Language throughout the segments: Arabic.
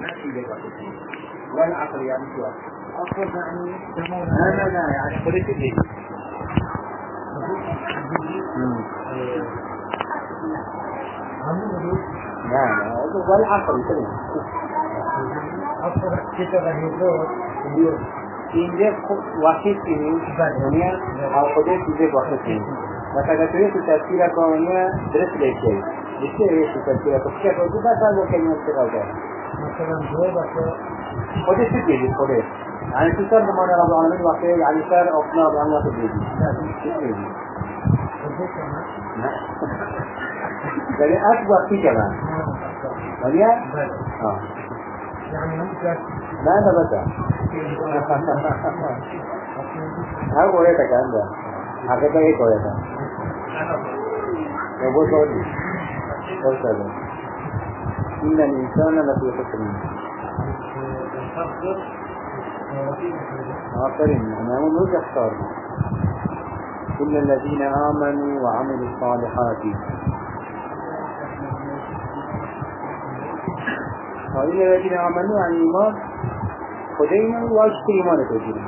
ما في ذلك والعقل يعني شو أصل يعني لا يعني قلت لي لا والعقل كده أصل كتاب الهدوء اینجا واحد کنیم ونیا حافظه چیزی واحد کنیم و توی تو تفسیر کاملا درست لیشه یه تو تفسیر تو که تو بس از کلمه استفاده کرد مثلا دو بس خودش چی دیدی خودش يعني في سر بمعنى رب العالمين وقت يعني سر أصنع بأمنا تبديدي شو تبديدي يعني أكبر في كمان وليا آه يعني ممكن لا أنا بدأ ها قريتك عندها حقيقة إيه قريتك يقول قولي قول إن الإنسان لفي خسر. آخرين أنا أقول اختار إلا الذين آمنوا وعملوا الصالحات. إلا الذين آمنوا عن إيمان خدينا واشت إيمان تجري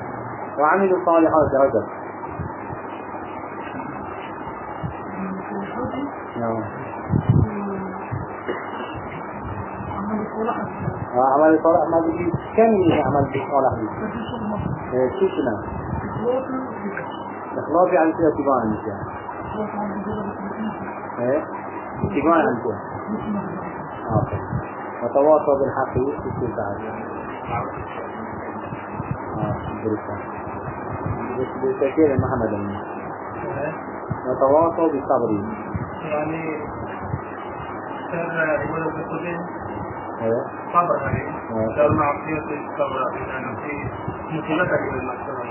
وعملوا الصالحات هذا نعم. عمل صالح ما بدي كم عمل صالح دي شو شنو؟ إخلاص يعني كده اتباع أنت. إيه؟ اتباع أنت. أوكي. وتواصوا بالحق في تعالى بريكا بس بتكير محمد. وتواصوا بالصبر. يعني سر ولو إيه؟ صبر عليه لو المعصية الصبر يعني. في مصيبتك للمحسنة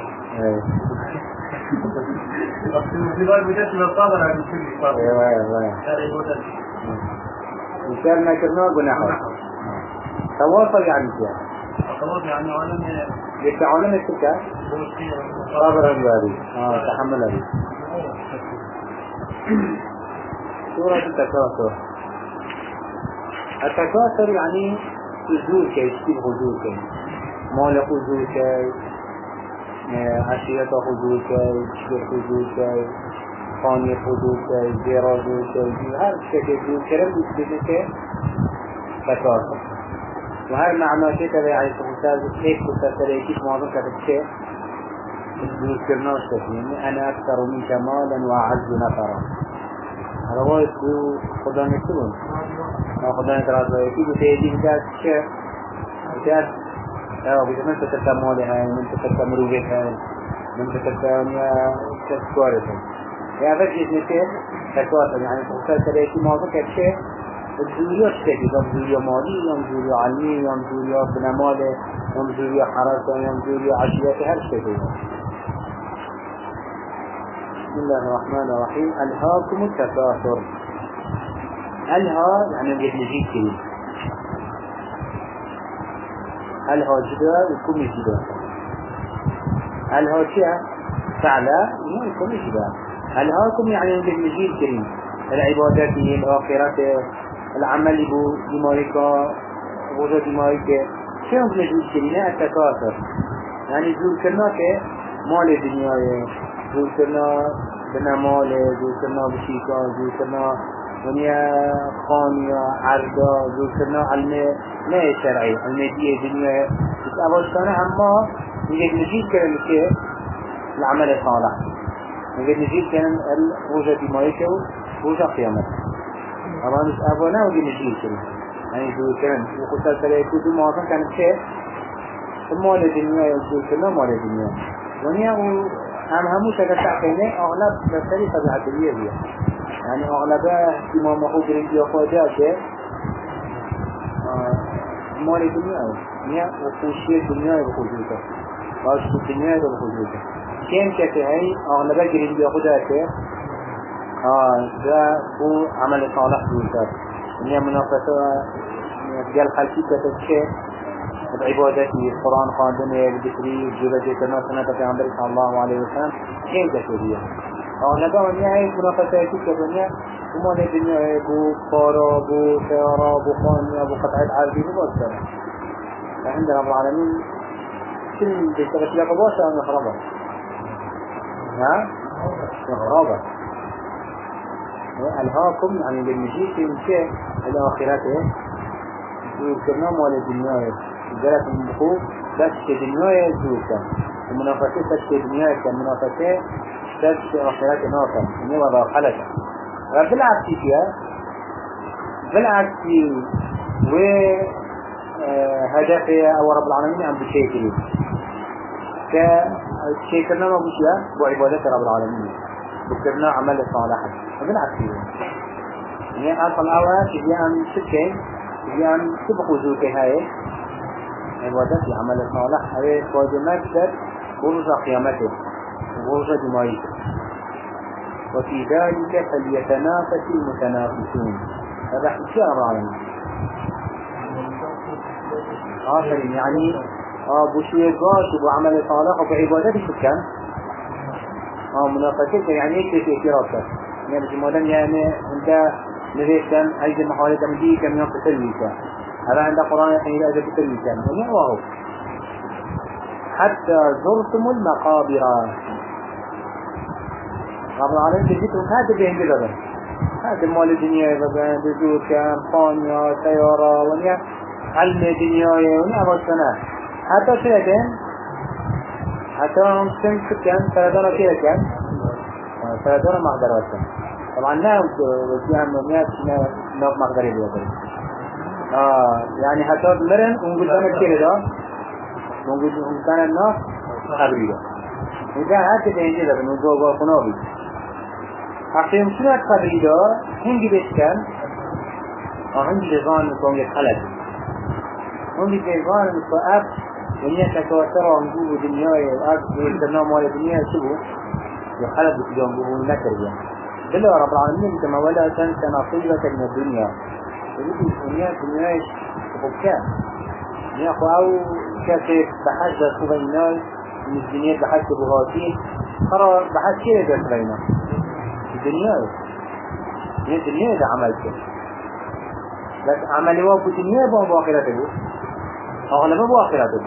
بس المصيبات بتشمل الصبر على كل صبر أيوه أيوه هذا هو ده مثال ما كرناه بنحو تواصل يعني كده خلاص يعني علم يتعلم السكة هو الشيء صابر الباري آه تحمل هذه. سورة التكاثر التكاثر يعني حضور كي يشتي حضور كي. مال حضور كي عشيرة حضور كي شير حضور كي خاني حضور كي زيرا حضور كي هر شيء حضور كرم بسكتة كي تكاثر وهر معنى شيء تبعي عليه الصلاة والسلام ايك كتاثر ايكيش معظم كتب شيء ذكرناش يعني أنا أكثر منك مالا وأعز نفرا. رواية خدا نكتبون ما خدا نتراز ويكي بو تيجي بتاعت شيء بتاعت آه بيجي من تتكى مالي هاي من تتكى مروبك هاي من ميا تتكوارث يا فجأة نكير تكوارث يعني تخصى تريكي معظم كتشي الزوريا اشتكي يوم زوريا مالي يوم زوريا علمي يوم زوريا بنمالي يوم زوريا حراسة يوم زوريا عشية هر شيء بسم الله الرحمن الرحيم ألهاكم التكاثر ألها يعني كريم ألها جدا وكم جدا. ألها شيء فعلا يكم جدا. ألهاكم يعني يجي كريم العبادات الآخرة العمل بو دمائك وجود دمائك شيء يجي كريم التكاثر يعني زور كرناك مال الدنيا زور کرنا بنا مال زور کرنا بشیکا زور کرنا ونیا خانیا عرضا زور کرنا علم نه شرعی علم دیه دنیا. بس اول كان اما نجد نجيب الشيء العمل الصالح نجد نجيب كان الروجة دمائك وروجة قيامت اما مش ابونا ودي نجيب كان يعني زور كان وقصة سلايكو دو معظم كان الشيء مال الدنيا يزور كنا مال الدنيا ونیا هم همو شكل تعقينه أغلب بسري طبيعة اليوم يعني أغلبها قريب يخوضها كي مال الدنيا نيا وخوشية الدنيا بخوشيته باش الدنيا بخوشيته كم كتي هاي أغلبها يخوضها كي آه ده هو عمل صالح بيوتر نيا منافسة قال خلقي كتب بعبادته القرآن الذكري جبت كما سنة في الله عليه وسلم. كيف تشريه أو نبا ونيا هاي منافسة كتبنيا وما الدنيا بو قارا بو سيارة بو خانية بو قطعة عربي بو بس فعند رب العالمين كل تشتغل فيها بباشا أو مخربة. ها؟ مخربة. ألهاكم بالمجيء في مشي الآخرات يذكرنا مال الدنيا جرت من بخوف بس الدنيا يزوكا المنافسة بس الدنيا كمنافسة بس آخرات ناكا إنه وضع حلقة بالعكس فيها بالعكس و آه، هدفه أو رب العالمين عم كشيء كرنا ما بشيء وعبادة رب العالمين. بكرنا عمل صالحا بالعكس يعني أصل أول تجي عن سكين تجي عن سبق وزوكي هاي عبادة عمل صالح. هاي فاجة مكتب ورز قيامته ورز دمائته وفي ذلك فليتنافس المتنافسون. هذا حكي العالمين آخرين يعني آه بشوية قاش وعمل صالح وبعبادة شو كان آه منافسة يعني إيش في اعتراف يعني جمالا يعني انت نريد أيضا محاولة تمديه كم يوم تسليك هذا عند قرآن يحيي لا أجل تسليك يعني هو حتى زرتم المقابر. رب العالمين تجيتهم هذا بين جدا هذا مال الدنيا بقى بزور كان خانيا سيارة ونيا علم دنياي ونيا وسنة حتى شيئين حتى هم سن كان سردنا كده كان سردنا مقدر وسنة طبعا لا وجيها مميات نوب مقدر اليوم آه يعني حتى مرن ونقول كده ده ونقول كان الناس خبري ده وده هاتف ينجي ده بنوجو وقنابي شنو خبري ده هنجي بيتكن هنجي لزان نكون يتخلق هنجي لزان نكون أب ونيا تكوتر ونقول دنياي أب ويستنى مال الدنيا شبه يخلق بتجون بقول نكر بلا رب العالمين كما ولا تنسى نصيبك من الدنيا يقول الدنيا الدنيا تبكى يا أخو أو كاتب بحاجة سبيناي من الدنيا بحاجة بغاتين ترى بحاجة كيف يدرسنا الدنيا هي الدنيا إذا عملت بس عمل هو في الدنيا بهم بآخرته أغلبه بآخرته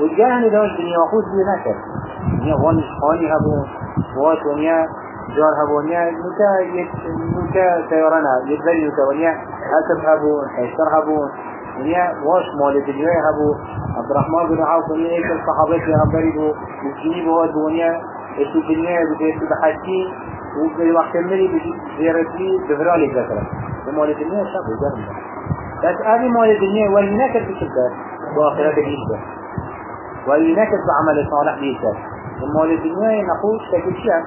والجاهن إذا الدنيا وخوز بنكر الدنيا وانش خاني هبون وات ونيا جار هبونيا نتا يت نتا سيارنا يتبري نتا ونيا حسب هبون حيشتر هبون. ونيا واش مال الدنيا هبو عبد الرحمن بن عوف ونيا إيش الصحابة يا هبري بو مسكيني بواد ونيا إيش الدنيا بدي بحكي وفي وقت مني بجي زيارتي بفرالي ذكرى مال الدنيا شاب وجرم بس هذه مال الدنيا واللي نكت بشدة وآخرة بيشبه واللي نكت بعمل صالح بيشبه مال الدنيا نقول شكل شيء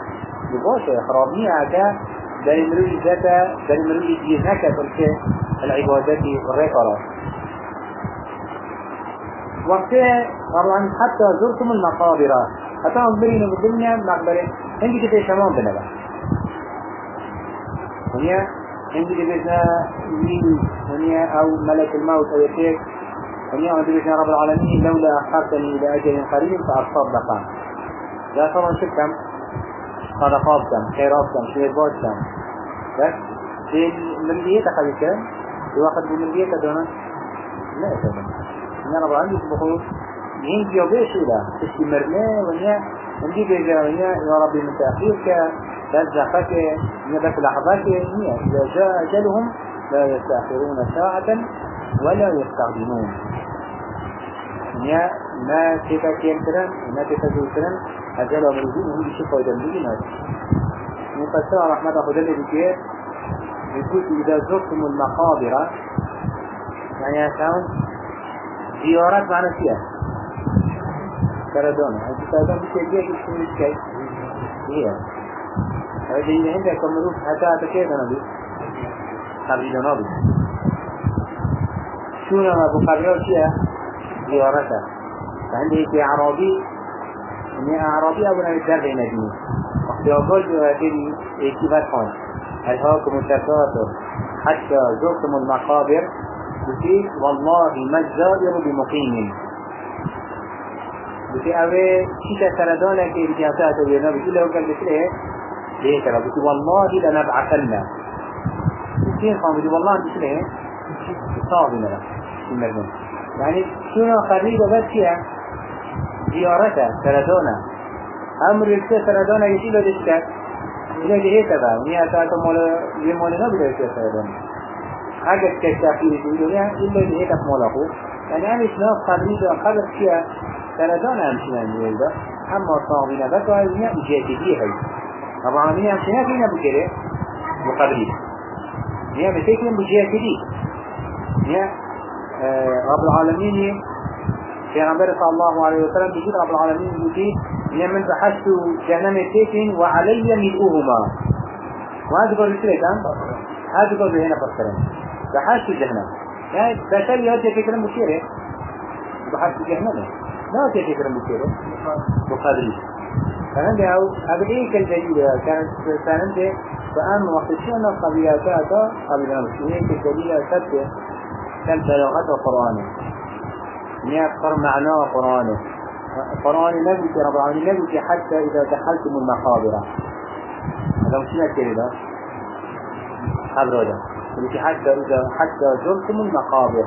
بباشا خرابية هكا. دل مروي ذاتا دل مروي جيزنكا تلك العبادات والرقرة وقتها طبعا حتى زرتم المقابر حتى انظرين بالدنيا مقبرة. هنجي كده شمام بنبأ؟ هنيا هنجي كده مين هنيا أو ملك الموت أو يشيك هنيا عند بيتنا رب العالمين لولا أخرتني إلى أجل قريب فأصدق لا طبعا شكرا صدقات كم خيرات كم شوية كم بس في الملية تخلي كم في وقت بالملية تدونا لا تدونا إن أنا بعندي بقول مين جيو بيش إلى تشتي مرنا ونيا بيجا ونيا يا ربي من تأخيرك بس زخك نيا بس لحظات نيا إذا جاء أجلهم لا يستأخرون ساعة ولا يستقدمون نيا ما كيف كيمترن ما كيف زوترن أجل ومرزين هم بشي فايدة هذا مفسر رحمة الله بكير يقول إذا زرتم المقابر يعني أساون زيارات معنى فيها. كردون هذا كردون بكي جيك يشتري بكي هي. هذا اللي عندك مروف حتى تكيد نبي قبيل نبي شو نما شيء زيارته فعندي في عربي. إني أعرابي أبو نبي الدرب نبي وقت يقول ألهاكم حتى زرتم المقابر. بكي والله ما الزائر بمقيم. بكي أوي شيشة سردانك بكي أتاته بينا بكي لو قال بكي ليه ليه ترى بكي والله لنبعثنا كثير خامدي والله انت شنو صعب لنا المرمون؟ يعني شنو خريبة بس كيا زيارته؟ سردونا أمر يكتب سردونا يشيله دشتك إلى جهة تبع. ونيا تاتا مولا يمولا نبدا يكتب سردونا حاجة كشافي يقولون إلا جهة تبع مولا خو يعني أنا شنو خريبة خبر كيا سردونا امشينا نيويدا أما صاغنا بس وهي جهة هاي طبعا من امشينا فينا بكرة؟ وقبلي هي مسيكين بجهة دي هي رب العالمين. في غنبر صلى الله عليه وسلم بجد رب العالمين يقول هي من بحثت جهنم سيكين وعلي ملؤهما وهذا قول رسالة هذا قول هنا فسرين بحثت جهنم يعني بشر يهدي فكرة مشيرة بحثت جهنم لا يهدي فكرة مشيرة بقدري فهند أو أبدي كالدليل كانت وقت شأن قبيلاتك قبيلة مسلمين كالدليل سبت كم تلاغة القرآن يذكر معناه قرآن. قرآن. نبي رب العالمين نبي حتى إذا دخلتم المقابر. هذا مش كده قبر هذا حتى إذا حتى زرتم المقابر.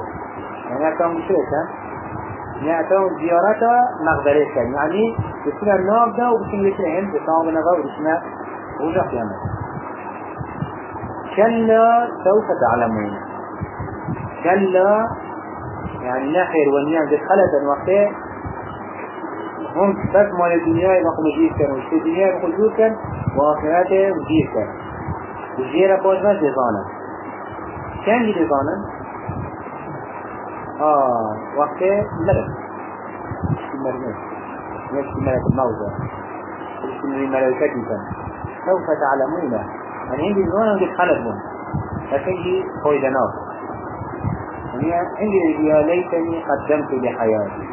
يعني أتوا مشركا أتوا زيارة مقبرة يعني بسنا النار ده وبسنا الاثنين بصعب نظر وبسنا وجه قيامة كلا سوف تعلمون. كلا يعني ناخر والنعم دخلت الوقت. هم بس مال الدنيا يبقوا مجيب كان. وش الدنيا يبقوا مجيب كان؟ وآخراته مجيب كان. فوج ما دزانا كان دي دزانا وقت ملك المرمز ملك الموضع مش الملكات كان سوف تعلمون يعني عندي دزانا ودي خلقهم لكن دي خويدا ناصر يعني عندي يا ليتني قدمت لحياتي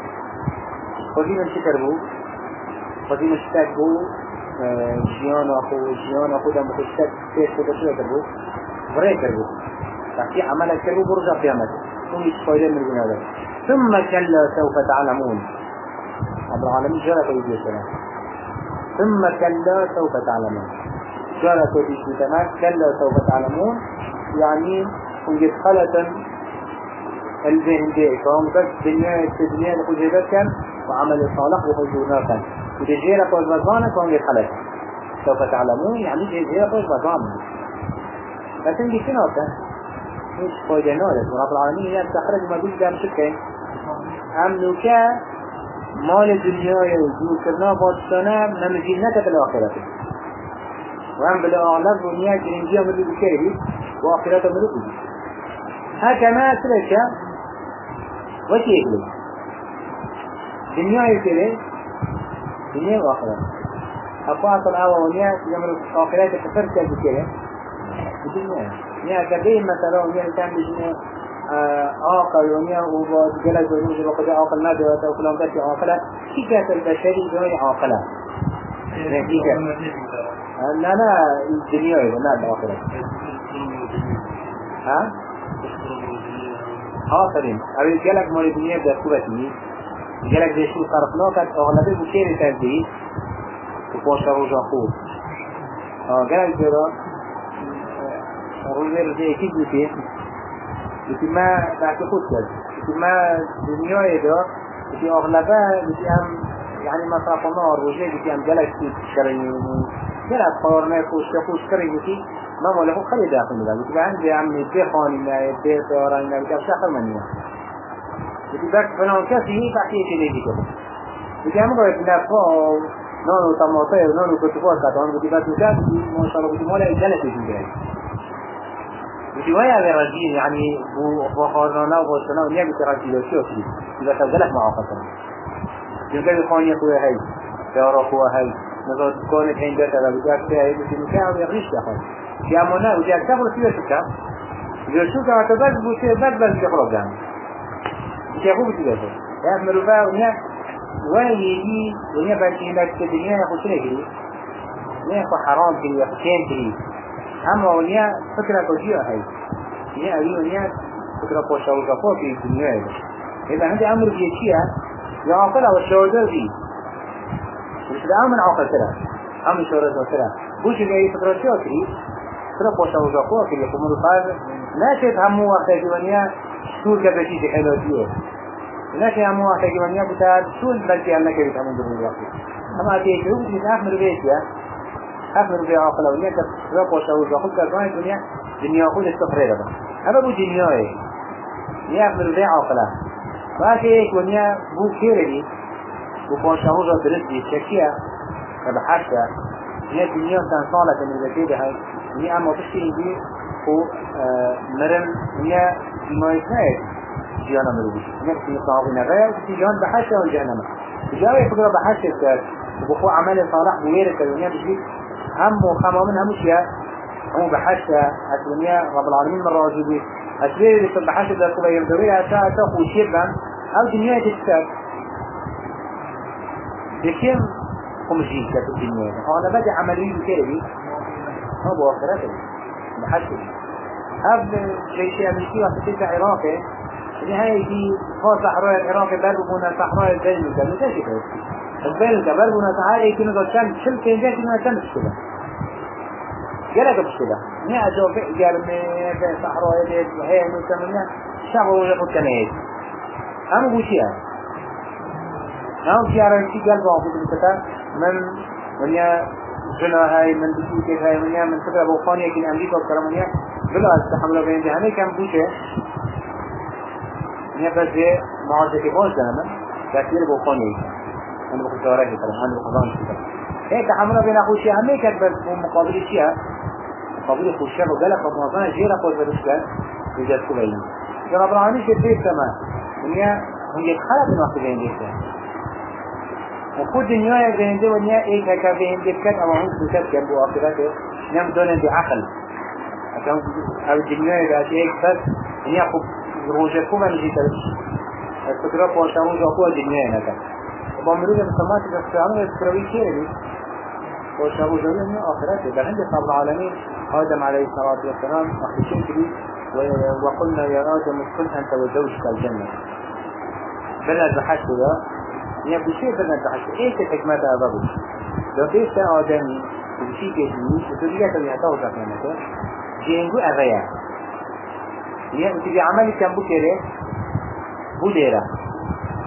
خذي من شكر بو خذي من بو جيان أخو جيان أخو دم خشتك كده شو كربو بري كربو تحكي عملك كربو برجع قيامته ثم يتفايدين من هذا. ثم كلا سوف تعلمون. رب العالمين جرى في السلام ثم كلا سوف تعلمون. جرى في السلام كلا سوف تعلمون. يعني وجد خلة الذهن دي. فهم بس دنيا الدنيا نقول جيبت كان وعمل الصالح وحجونا كان وتجيرا قوز بزانا فهم يتخلت سوف تعلمون. يعني تجيرا قوز بزانا لكن دي شنو كان مش فايدة نولد ورب العالمين هي تخرج ما قلت جام شكين أمنك مال الدنيا يوجود كرنا بادشانا نمجين نتا بالآخرة وهم بالأغلب دنيا جرنجية ملو بكيري وآخرة ملو بكيري هكما تلك وش يقول دنيا يقول دنيا وآخرة أقوى طلعوا ونيا يمر آخرات كفر كذا كده الدنيا نيا كبير مثلا كان بجنة عاقل ونيا وجلس ونيا وقد عاقل ما ده وكلام كذا عاقلة كي كانت البشري جوي عاقلة لا لا الدنيا لا الآخرة ها؟ آخرين أبي جلك مال الدنيا ده كوبتني جلك ده شو صرفنا كات أغلبه بكير تبدي رجع خوب. آه جلك ده رجع رجع أكيد بكير بس ما بعد خود كذا بس ما الدنيا ده بس أغلبها بس أم يعني ما صرفنا رجع بس أم جلك شرعي جلك قارنا خوش خوش كريم بس ما ولا هو خلي داخل مدام بتبقى عندي عمي بي خاني ما بي طيران ما بتبقى شاخر مني بتبقى فلان كاسي هي شيء ليجي كده بتبقى مقرأ بنفسه نانو طماطير نانو إجالة في يا رجيم يعني بو بخارنا وبوشنا ونيا بتراجي لو شو كذي إذا تبدلك قصنا يمكن خاني أخويا هاي يا أخويا هاي. نزود كونك عندك هذا بتبقى فيها هاي بتبقى يغيش يا أخوي يا منا وجا كبر فيه شو كما تبز بوشي بز بز يخرج جان يخرج بتجاه يا مروفا ونيا وين يجي؟ ونيا هناك الدنيا ياخذ شنو يجري ونيا ياخذ حرام كذي ياخذ كين كذي أما ونيا فكرة كوجيا هاي ونيا أيوة ونيا فكرة بوشا وجافو في الدنيا إذا عندي أمر بيشيا يا عقلة والشهودة دي مش ده أمر عقل ترى أمر شهودة ترى بوش اللي فكرة شو كذي ترى بوشا وجاكوا كي يقوموا القلب لا تفهموا وقت جوانيا شو كبتي في حلوتيه لا تفهموا وقت جوانيا بتاع شو بلكي أنك بتفهمون دون الوقت أما أتيت هو بتجي أحمر بيتيا أحمر بيت عقله ونيا ترى بوشا وجاكوا كمان الدنيا دنيا خود استقرار بس هذا. بو دنياه يا أحمر بيت عقله فأتيت ونيا بو كيري بو بوشا وجا درسي شكيا كبحثة هي الدنيا كان صالة من الذي هاي. هي أما بشي دي هو مرن. هي دماغات جيانا مروبش نفسي صاحبنا غير في جيان بحثة والجهنم جاوي فكرة بحثة كار وبخو عمل صالح بغيرك الدنيا بشي هم وخما من هم شيء هو بحثة الدنيا رب العالمين من راجبي اللي في بحثة ده كبير يمدوريها ساعة تخو شيبا أو دنيا تتساب بكم خمسين كتب الدنيا أنا بدي عملية كده هو بآخرته بحثه هذا جيش أمريكي وحسيت عراقي نهاية دي هو صحراء العراق بلغونا صحراء البلغة مش كده البلغة بلغونا صحراء يمكن قد كان شل كان جاك ما كان مشكلة جالك مشكلة نيا جو قال من صحراء دي هي من كمان شعب ولا كنايت أنا بوشيا أنا في عربي قال بعض الكتاب من ونيا جنا هاي من بسيط هاي ونيا من فكرة بوخانية كن أمريكا وكلام ونيا بلا استحملوا بين جهنم كم بوشة. نيا بس جه معاشة كبار تاريخ كلام أنا بقول خان كلام هيك تحملوا بين أخوشي. همي كان بس مقابل شيء. مقابل خوشة وقالك رمضان جيرا قوي بدرسكان يجد كلين رب العالمين كثير كمان ونيا هي خلق من وقت بين جهنم وخود دنیای زنده و نیا ایک هکا به هنده بکت اما هم سوکت کن بو آخرته دی عقل. اکم أو دنیای داشت ایک بس. نیا خوب روژه خوب نجی ترش الفكرة بوشامو جاكوا دنیای نکن. با مرود مسلمات الاختیارون الفكروی کیه بی بوشامو جاكوا نیا آخرته. هند رب العالمين آدم عليه الصلاة والسلام أخشين كبير وقلنا يا آدم اسكن أنت وزوجك الجنة. بلد بحث یا بشه بدن تحت ایک حکمت آبا بود. لو بیست آدمی بشی که نیست تو دیگه تو یهتا و زفنه جنگو اغیا یا انتی عملی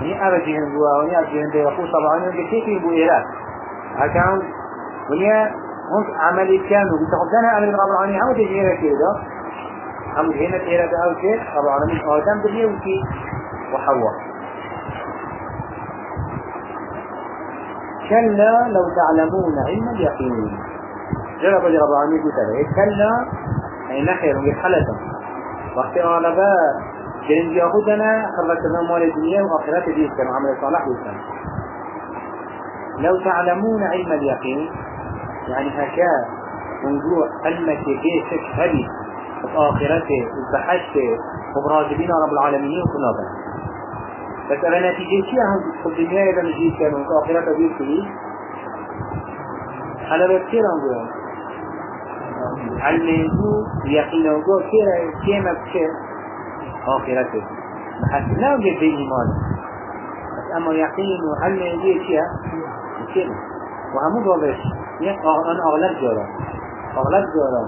کم بکره بودیره يعني أبا جهنم جوا ونيا جهنم بيقول طبعا يوم كيف يبو إيرا هكذا ونيا هم عمل كانوا بتخدنا عمل رب العالمين هم تجينا كده هم هنا إيرا ده أو كده رب العالمين آدم بديه وكي وحواء كلا لو تعلمون علم اليقين جرب رب العالمين قلت كلا أي نخير يحلتا وقت غالبا جرين ياخدنا خرجنا مال الدنيا وآخرات دي كانوا عمل صالح وكان لو تعلمون علم اليقين يعني هكا منجوع علمك كيف هدي في آخرته وبحثته وبراجبين رب العالمين وكنا بها بس أنا نتيجة شيء هم في الدنيا إذا نجيب كانوا في آخرته بير فيه على بكثير هم علمه يقينه جو كيرا كيما بكير آخرته. بحث لا وجد في إيمان. بس أما يقين وعلم يجي شيء كيما وهمو ضابش أنا أغلب جارا أغلب جارا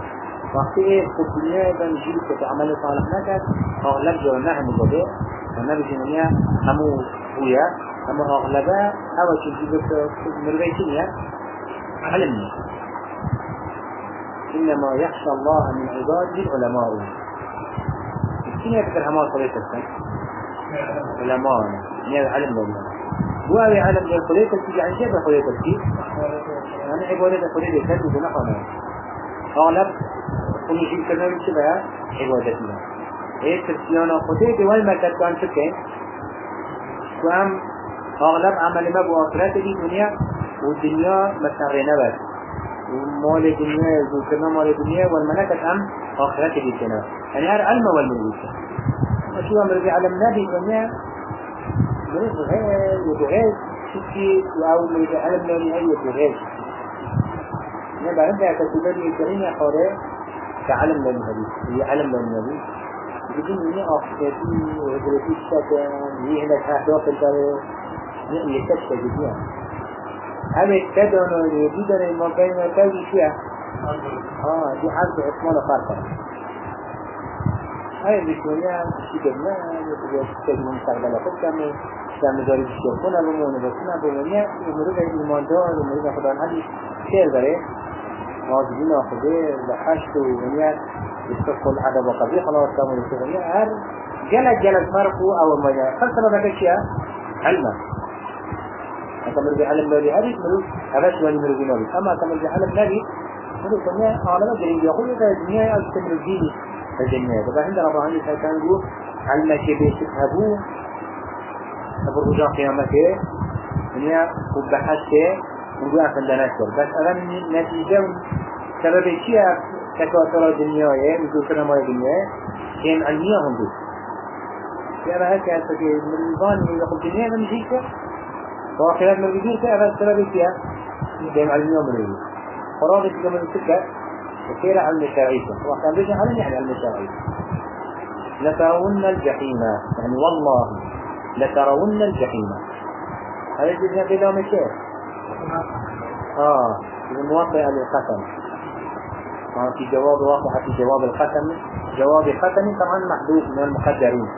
وقتی إيه في الدنيا إذا نجيب كتعمل صالح نكت أغلب جارا نحن ضابش والنبي جنونيا همو هويا همو أغلبا أو تجيب مروي كنيا علمنا إنما يخشى الله من عباده العلماء. كنيا فكر هما صليت السن علماء نيا علم الله وهي علم الخلية تيجي عن شيء الخلية تيجي يعني عبادة الخلية تيجي بنحونا أغلب كل شيء كذا من شبه عبادتنا إيه خدي دول مركز كان شكين وهم اغلب عمل ما بو اخرات دي دنيا والدنيا مستغرنا بس ومال الدنيا ذكرنا مال الدنيا والملكة ام اخرات دي كنا يعني هر علم والملوكة وشو أمر في علم نبي الدنيا بلغ غير وبغير شكي أو من علم نبي اي وبغير نبقى عندها كتباني الكريم يا حوري كعلم نبي هي علم نبي بدون إني أخذتي وهدرتي الشكل يهنا أهداف الدار يكتشف جديا هذا التدن واليديدن المكان كوي فيها آه دي حرب عثمان وفارقة هاي الدنيا شيء قدنا يتجد مستقبل خود كمي كم داری شرکونه بمونه بسونه بمونه مورد ایماندار مورد خدا هدی خیر داره واجبین آخده لحشت و ونیا استقل عدد وقضي خلاص كانوا يستغني هر جلد جلد فرقه أو ما جاء. ذاك الشيء علما أنت مرجع علم نبي هذه ملوك هذا شو اللي مرجع نبي أما أنت مرجع علم نبي ملوك الدنيا عالم الدنيا يقول إذا الدنيا أستمر الدين الدنيا. طبعا عند رب العالمين كان يقول علم شيء بيشتهبوه أبو رجع قيامته الدنيا وبحثته ونقول أفن دناشر بس أغن نتيجة سبب الشيء تكاثر الدنيا مثل كلام الدنيا كان علمية هم دي يعني هيك هسه من الإنسان يقول الدنيا من جيكه وآخرات من جيكه هذا السبب الشيء كان علمية من جيكه فرابط كما السكة وكير علم الشرعية وكان بيجي علم يعني علم الشرعية لترون الجحيم. يعني والله لترون الجحيم. هذا جزنا بلا مشاهد آه الموافق للقسم آه في جواب واقع في جواب القسم جواب القسم طبعا محدود من المقدرين.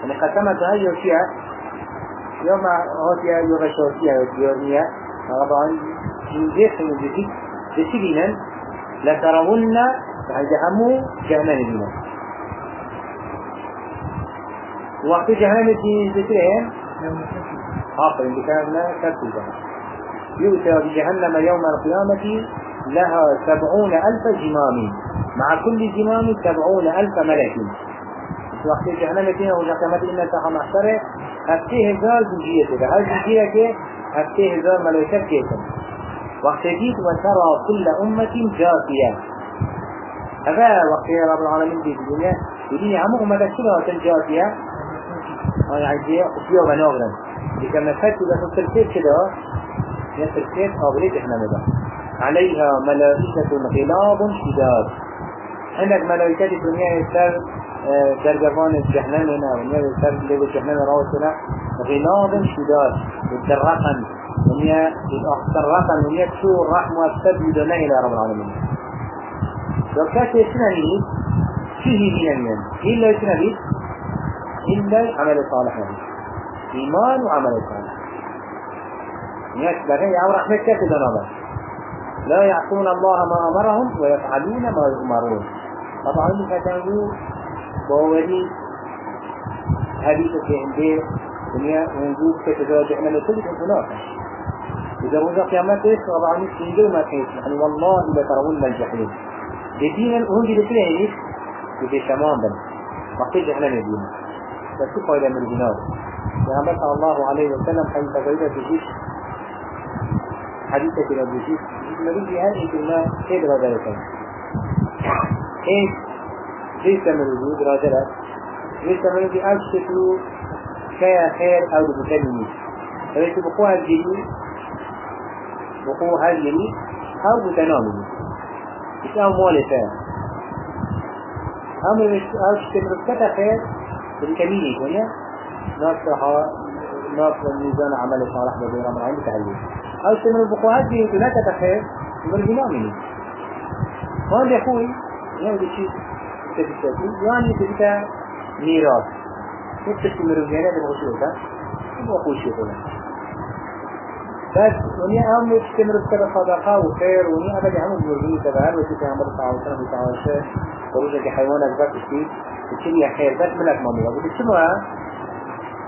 يعني قسمت هاي يوم هاتي يوم شوتيا يوميا طبعا جنجيح من جديد بسبينا لترون يعني همو جهنم بينا وقت جهنم دي ذكرين حاصل اللي كان كتب يؤتى بجهنم يوم القيامة لها سبعون ألف جمام مع كل جمام سبعون ألف ملك. وقت جهنم فيها وجهنم إن تقى محشرة هفته هزار زنجية كده. هاي زنجية كده؟ هفته هزار ملائكة كده. وقت جيت وترى كل أمة جاثية هذا وقت رب العالمين في الدنيا. الدنيا هم أمة كلها جاثية هاي عايزة وفيها ونغرم لكن فتوا بس التركيب كده يتركيب أغريت إحنا مدى عليها ملائكة غلاظ شداد. عندك ملائكة الدنيا يستر درجبان الجهنم هنا ونيا يستر لو الجهنم راوسنا غلاظ شداد. يترقن ونيا يترقن ونيا تشو الرحمة والسد يدنا إلى رب العالمين لو كانت يسنا لي فيه من المن إلا يسنا لي إلا عمل صالح لي إيمان وعمل صالح. ناس بغي أو رحمة كيف دنابا لا يعصون الله ما أمرهم ويفعلون ما يؤمرون طبعا لك كانوا بوري حديثة في عندي دنيا وجود كتزوج إحنا لكل هناك إذا وجد قيامته طبعا يسجل ما كيف يعني والله إذا ترون الجحيم بدين هم دي بكل عيش بدي بل ما فيش إحنا ندينا بس كيف إلى من الجنار صلى الله عليه وسلم حيث تغير في جيش حديثة إلى الوجود نريد هذه الكلمة كيف رجل كان إيش ليس من الوجود رجل ليس من الوجود. أو شكله كيا خير أو بكلمة فليس بقوة الجديد بقوة الجديد أو بتنامي أو مولفة أمر مش أو شكله كتا خير بالكمينة كنا نصها نص الميزان عمل صالح بدون أمر. عندك تعليم أو من البقوات دي لا تتخيل من الجنامي وان يقول يعني شيء. تبتدي يعني تبتا من الجنة ده بقول ده بقول شيء هنا بس وني أهم تستمر بكذا صدقة وخير وني أبدا هم بيرجعوا تبعها بس إذا عمر تعاون سنة تعاون شيء خروج كحيوان أكبر شيء تشيل خير بس ملك ما ملك بتشمها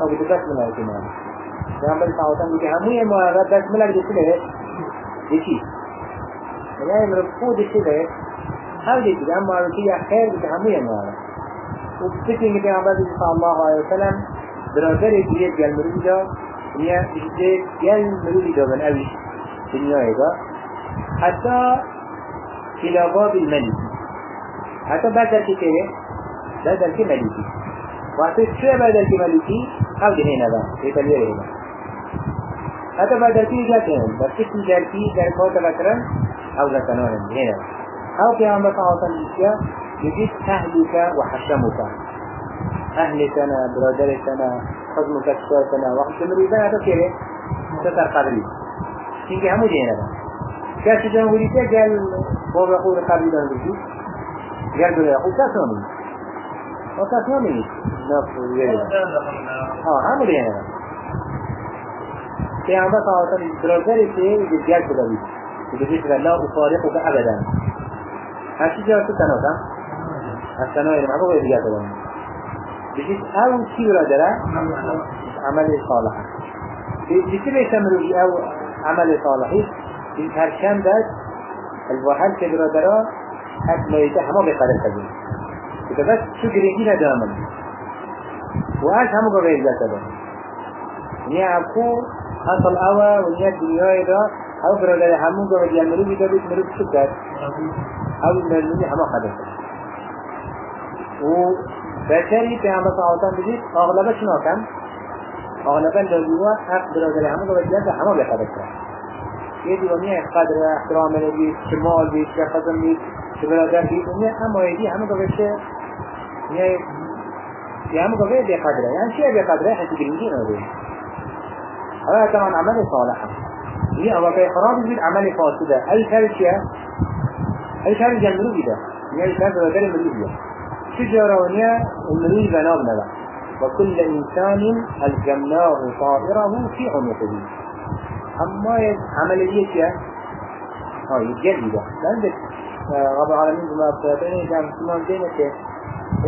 أو بتبت ملك كمان پیامبر صاحب میگه همه ما را دست ملک دیگه له دیگه یعنی من دیگه له هر دیگه رو که خیر دیگه همه را و فکر میگه پیامبر صلی الله علیه و سلم برادر دیگه گل مرید دا نیا دیگه گل مرید دا من اوی دنیای دا حتی إلى باب الملك. حتى بعد ذلك بعد ذلك ملكي وقت شو بعد ذلك ملكي أو هنا ذا يتلوي هنا هذا ما دركي جاتين. بس كل دركي در كوت بكرن أو لكنون هنا أو بتعاطى الإشياء يجيب أهلك وحشمك. أهلك أنا برادرك أنا خدمك كسوات أنا وقت مريضا هذا كده ستر قدري تيجي همو جينا كاش جمهوريته قال هو يقول قبل ده بيجي قال له يقول كاسوني وكاسوني نفس يعني في عندك عاطل برازيل في الجال كده بيجي بيجي لا أفارقك أبدا. هاشي جاء ستنا كم السنة اللي معه غير جاء كده بيجي أول شيء برادرة عمل صالح. بيجي بيسمروا أو عمل صالحي این هرچند است الواحد که برادرها حد ميته همه بقدر كذب إذا بس شو قريبين دائما وآش همه قبل جلسة نيا أبكو حصل أوا ونيا الدنيا إذا أو برادر همه قبل يعملوا بيدا بيت ملوك شكر حول لرزونی همه قدر و بشری پیامبر بگید بدید اغلبه شناکن اغلبه لرزونی حق برادر همه و بجلد همه بقدر کرد یه دیوانی قدر احترام بید شمال بید شخصم بید شبرادر بید و نه هم آیدی همه بشه. نه يا عم طبيعي بقدره يعني شيء بقدره گرینجی نو هذا هذا اتمن عمل صالحة هي أو في خراب بید عمل فاسده. أي كارثة أي كار جنبه بيدا يعني كار بدل الملوية شجرة ونيا الملوية بناب نبع وكل إنسان ألزمناه طائرة في عنقه أما عملية شيء ها يتجلي ده. لأنك رب العالمين بما أبتدأني كان سمان دينك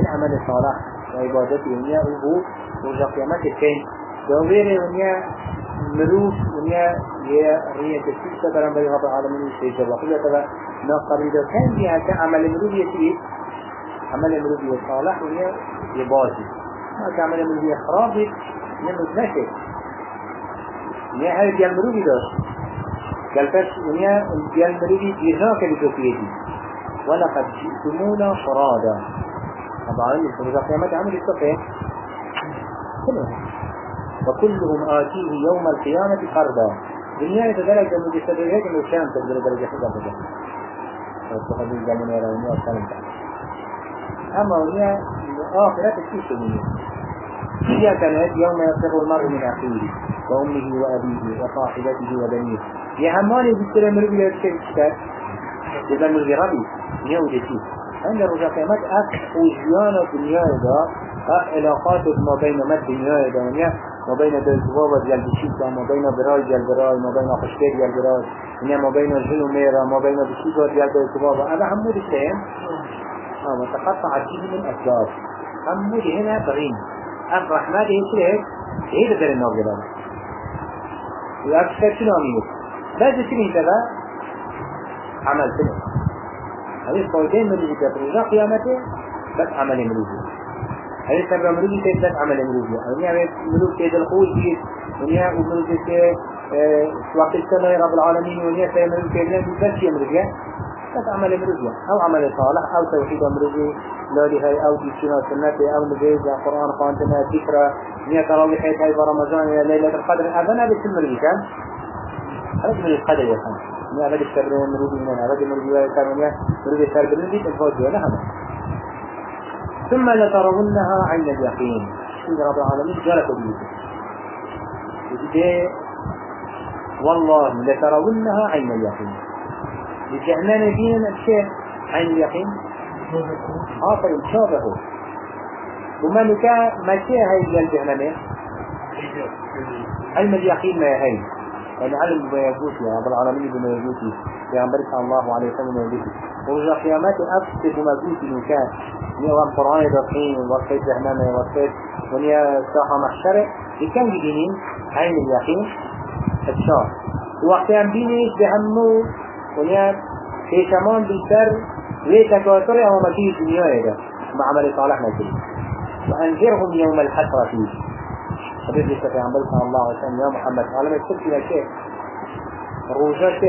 العمل الصالح وعبادته ونيا وهو رجع قيامته كين دوير ونيا مروف ونيا هي هي تسيب سبرا بي رب العالمين وشيء جبقية تبا ناقبل دو كان بها كعمل مروف يسيب عمل مروف يصالح ونيا يبازي ما كعمل مروف يخراب نمت نشك ونيا هل جال مروف داشت قال ونيا جال مروف يرناك لتوفيتي ولقد جئتمونا فرادا طبعا يخرج قيامة عمل الصفين كلهم وكلهم آتيه يوم القيامة فردا دنيا يتدرج من جسديات من الشام تقدر درجة حدا بدا فالصحابي الجامعة يروني والسلام أما هي آخرة الشيء منه هي كانت يوم يفرغ المرء من أخيه وأمه وأبيه وصاحبته وبنيه. يا هماني بسر مربي يتشك شكات إذا مربي ربي نيو جسيس عند رجع قيامات أخ وجيان الدنيا دا أخ علاقات ما بين ما الدنيا دا ما بين الزبابة ديال بشيكا ما بين براي ديال براي ما بين خشكي ديال براي ونيا ما بين الجن وميرا ما بين بشيكا ديال الزبابة هذا حمود الشيء آه وتقطع الجن من أسباب حمود هنا بغين أب رحمة هي شيء هي بدل جبال وأكثر شنو أمير بس شنو كذا عمل سنة هذه الصوتين من اللي كبر قيامته بس عمل ملوكي هذه سبب ملوكي كيف بس عمل ملوكي يعني ملوك كيد الخوش بيت ونيا وملوك كيد وقت السماء رب العالمين ونيا كيد ملوك كيد بس ملوكي بس عمل ملوكي أو عمل صالح أو توحيد ملوكي لا لهي أو ديشنا سنة أو نجيز قرآن قانتنا ذكرى. نيا تراويح هاي برمضان يا ليلة القدر. أبنا بسم ملوكي هذا من القدر يا خان من أبد الشربين مرودي من أبد مرودي وكانوا مرودي الشربين دي الفوز ولا هم ثم لترونها عين اليقين. عند رب العالمين. بيوتك وجدي والله لترونها عين اليقين. لجهنان دين الشيء عين اليقين. آخر شابه وما نكا ما شيء هاي الجهنم علم اليقين ما هي. يعني علم بما يجوتي رب العالمين بما يجوتي في عمبر صلى الله عليه وسلم بما يجوتي ورجع قيامات أفسد بما يجوتي مكان نيا غام قرآن دقين وقت جهنم وقت ونيا ساحة محشرة. لكان جدينين عين اليقين. الشار وقت هم بينيش بهمو ونيا في شمان بالسر ويتكاثر أو مكي الدنيا إذا مع عمل صالح نجري وأنذرهم يوم الحسرة. فيه حديث في عمل صلى الله عليه وسلم. يا محمد يكتب فيها شيء. روجة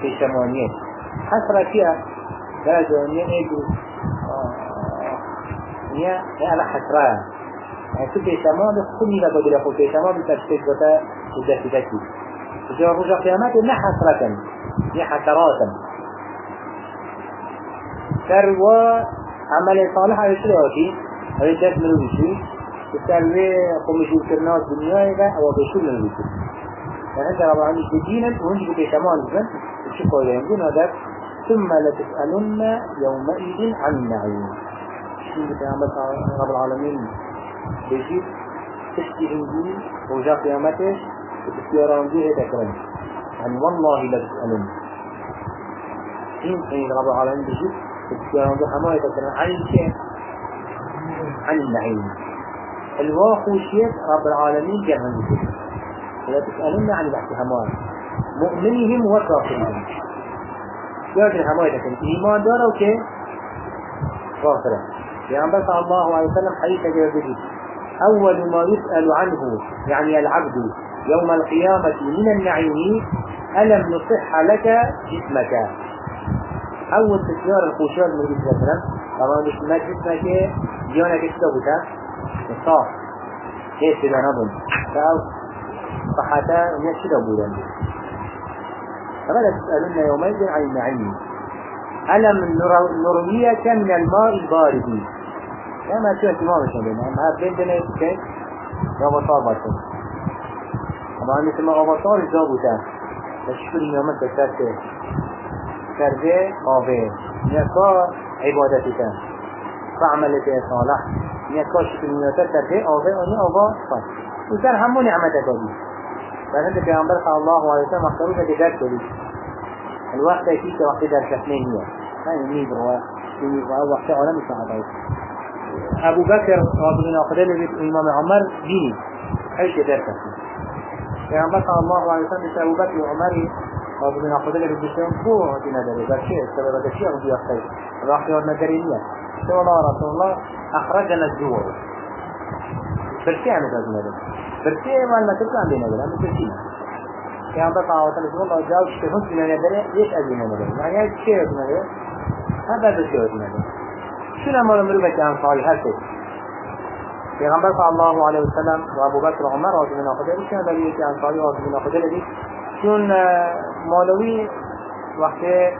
في شمانية حسرة فيها لا جوانية ايجو نيا على حسرة. يعني كل شمان كل ما بدل يقول في شمان بتشتت بتا وجهت ذكي وجه روجة قيامات لا حسرة. هي حسرات. سروا عمل صالح على شلوكي هذا جات منو بشي تسألوه قومشي كرنا الدنيا إذا أو بشول من الوجود يعني أنت رب العالمين تدينا وهنجي بكي شمال بزن قوي يمكن هذا ثم لتسألن يومئذ عن النعيم. شنو بتعمل رب العالمين بيجيب تشكي هندي وجاء قيامته وتسيران به تكرم يعني والله لتسألن حين رب العالمين بيجيب تسيران به حماية تكرم عن الشيء عن النعيم. الواقع شيء رب العالمين جهنم. ولا تسألن عن الاحتهامات مؤمنهم وكافرهم. يجري حمايتكم إيمان داروا كي؟ غافرة يعني بس الله عليه وسلم حديث جاء أول ما يسأل عنه يعني العبد يوم القيامة من النعيم ألم نصح لك جسمك؟ أول تسيار الخوشات من جسمك. طبعا مش ما جسمك ديانك كده صح كيف كده نظم؟ فأو صحتا يشد تسألون يومئذ عن النعيم؟ ألم نرويك من الماء البارد؟ كما شو اهتمام شبابنا ما بين بين كيف؟ ربطار باشن طبعا مثل ما ربطار جابوتا بشكل يوم تكتر كرده آوه نكا عبادتك. فعملك صالح. نكا شكل نيوتا كرده آوه أني آوه صالح وكان همو نعمتك دي فهذا پیامبر صلی الله علیه وسلم که درک کنید الوقت أكيد وقت در شفنه هي. يعني نيد هو وقت عالم الصحابة أبو بكر رضي الله عنه الإمام عمر ديني. أي شيء درك پیامبر صلی الله علیه وسلم أبو بكر وعمر عنه لبيت بشيء فوق دينا دري بشيء سبب بشيء رضي الله عنه راح يورنا درينيا سوى الله رسول الله أخرجنا الجوع برشي عمل هذا برسي ما المسجد عم بينا بلا مسجد كان بس أقول الله جاوب شهود بينا بلا ليش أبينا بلا يعني هذا شيء بلا هذا الشيء بينا بلا شو لما نمر بكان صالح هالشيء پیغمبر صلی الله علیه و ابو بکر و عمر الله عنهم چون دلیل که انصاری رضی الله عنهم دی چون مولوی وقتی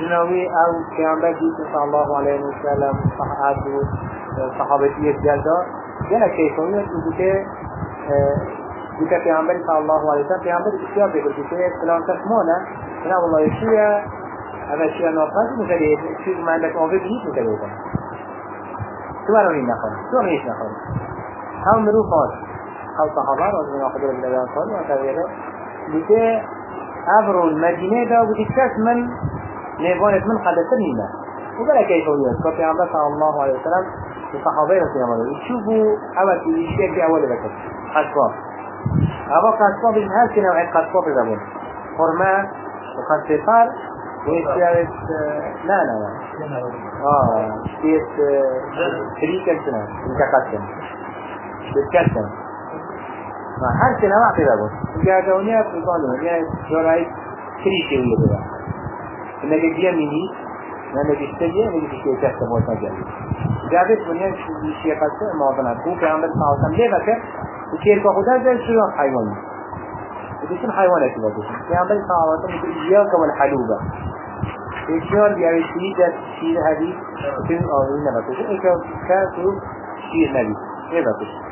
جنوی أو پیغمبر دید صلی الله علیه وسلم صحابه صحابتی جلدا جل کیفیت بوده بوده پیامبر صلی الله علیه و سلم پیامبر بسیار بگو که فلان کس مانه نه؟ والله شیعه اول شیعه ناپس میکرد چیز من لك آوه بهیت میکرد تو برای این نخواد تو هیچ نخواد هم مرو خواست أو صحابه را از من آخده بلده انصار و بوده ابرو المدینه دا کس من نيفانت من قدسر نينا وبلا كيف هو يذكر في عمر صلى الله عليه وسلم الصحابة رضي الله عنهم يشوفوا أول الشيء في أول بكر قصاب أبا قصاب هل كنا وعد قصاب الزبون حرمة وقصفار وإشياء لا لا لا آه إشياء شريكا سنة متقسم بتقسم ما هل كنا وعد الزبون جاء دونيا في قانون يعني جرائد شريكة ويا إنك جيا مني لأنك تشتري إنك تشتري تحت موت مجال جابت بنيان شيء قصة ما ظننا كون في عمل ما وصل ليه بكر وشيء كخدا زي شو حيوان وتشين حيوانات بس في عمل ما وصل إياك والحلوبة إيشان بيعمل شيء ده شيء هذه في أولين بس إيش كاسو شيء نبي إيه بس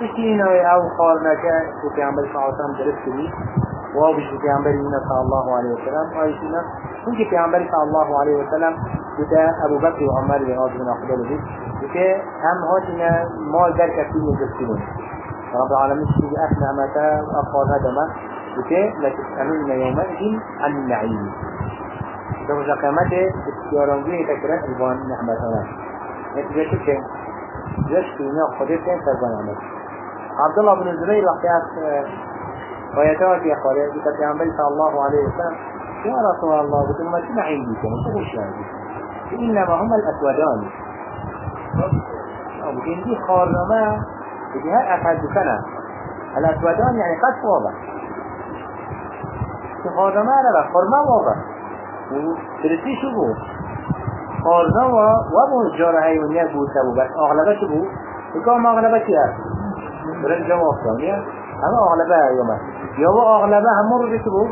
تشين أو خارنا كا وفي عمل ما وصل درست لي. وابش في عمل صلى الله عليه وسلم. ممكن في عمل صلى الله عليه وسلم؟ بتا أبو بكر وعمر بن عبد الله أفضل به بتا هم هاتنا مال كثير من جسدون رب العالمين شيء أثنى متى أفضل هذا ما. بتا لتسألون يومئذ عن النعيم. دوجة قيامته اختيارون به تكرر إلوان نعمتنا. شو كان جش فينا خدتين سربان عمل عبد الله بن الزبير وقتها ويتوى في أخوانه بتا صلى الله عليه وسلم. يا رسول الله قلت ما نعيم بكم انت وش إنما هما الأسودان. أو بكين دي خارنما بدي هاي أفعل بكنا الأسودان يعني قد واضح خارنما لا خارنما واضح درسي شو بو؟ خارنما وابو جارة هاي ونيا بو سبو. بس أغلبة شو بو؟ بكام أغلبة كيها برن جواب ثانية أما أغلبة يوما يوم أغلبة هم مرة بو.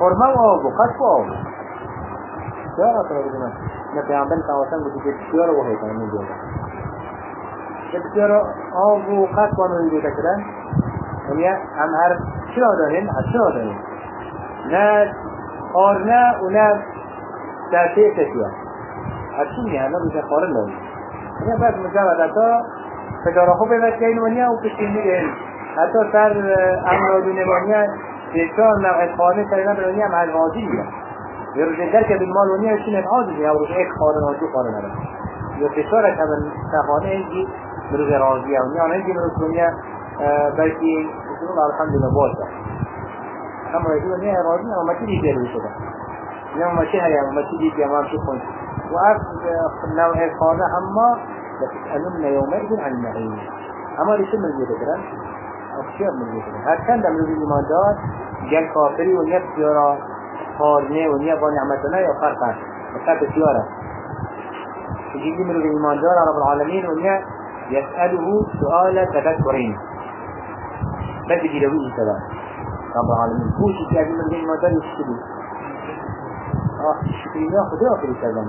خارنما وابو قد واضح يا رسول الله نه پیامبر صلی الله علیه و سلم بسیار و هیچ نمی دیده بسیار آب و قط وانو دیده کردن یعنی هم هر چرا دارین هر چرا دارین نه آرنه و نه تأثير تسيا أشوني أنا بس قارن له أنا بعد مجرد فدار خوب بس كين ونيا وكشيني له حتى صار أمر دون ونيا تكرار نوع خانه سرنا بنيا مع الغازية يرجع ذلك بالمال ونيا يشين العادي أو رجع قارن أو قارن هذا يتشارك هذا التخانه يجي مروج راضية ونيا ونجي مروج ونيا بلكي يقولون الحمد لله بوسع أما يقولون ونيا راضية وما تيجي جلوي شده يوم ما شهر يوم ما تيجي في أمام شكون وعرف نوع الخانة أما لتسألن يومئذ عن النعيم. أما ليش من ذكرا أخشير من ذكرا هذا كان دم الذي ما دار جل كافري ونيا سيارة خارنة ونيا بنعمتنا يا فرقا بخاطر سيارة يجي من الذي ما دار رب العالمين ونيا يسأله سؤال تذكرين بس يجي لويه سلام رب العالمين هو شيء يعني من ما دار يشتري آه شكريا خدا في الكلام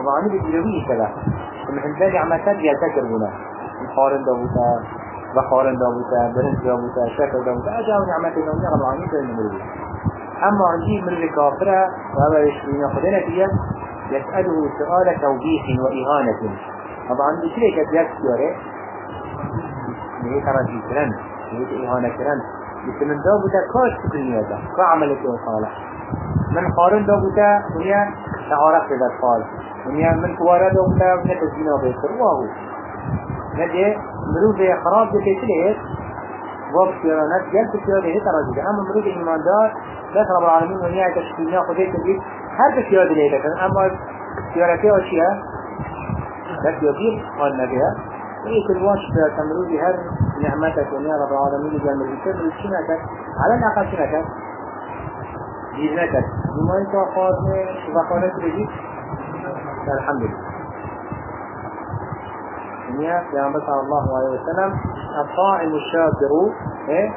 طبعا بيجيبوا كذا من هندي عمتات يذكر هنا القارن داوتا بقارن داوتا برنس داوتا شكر داوتا أجاو نعمة الدنيا طبعا يقدر نمرضي أما عندي من الكافرة وهذا يشكريا خدنا فيها يسأله سؤال توبيخ وإهانة طبعا بشريك يذكره ليه ترى في كرن ليه إهانة كرن لكن من داوتا كاش شكريا ده كعملك وصالح من قارن داوتا هي تعرف إذا قال ونيا من كوارا دوتا ونيا تزينا بيتر واهو نجي مروف خراب دي كيسليه وقت يرانات جل تسيرا دي تراجع أما مروف إيمان دار بس رب العالمين ونيا تشكيلنا خدي تجيب هر ليه لكن أما سيرا كي وشيها بس يجيب قال نبيها إيه كل واش تمرو هر نعمتك ونيا رب العالمين جل شنكك على الأقل شنكك جيزنكك بما انت خاطر وخاطر تجيب الحمد لله. يا يا صلى الله عليه وسلم. الطاعم الشاكر إيه؟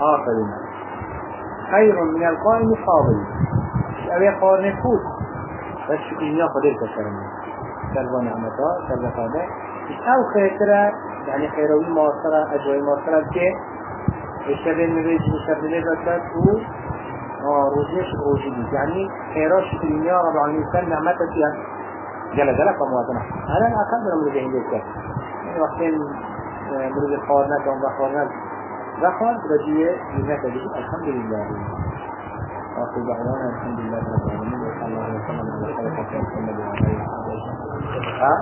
آخر خير من القائم الفاضل أبي قارن فوت بس شكرا قدر كسرنا كالبا نعمتا كالبا قادة. أو خيرا يعني خيروي مواصرة أجوي مواصرة كي بیشتر بنویس مستبدله بسد او روزش روزی يعني دنیا رب العالمین سن نعمت نعمتها فيها جل جل فمواطنة هذا الأقل من المرجعين ذلك وقتين خوارنت و خوارنت رخوان رجية لنكا بشيء الحمد لله وقتی دعوانا الحمد لله رب العالمين وصلى الله وسلم على خير خير محمد وعلى اله وصحبه ها؟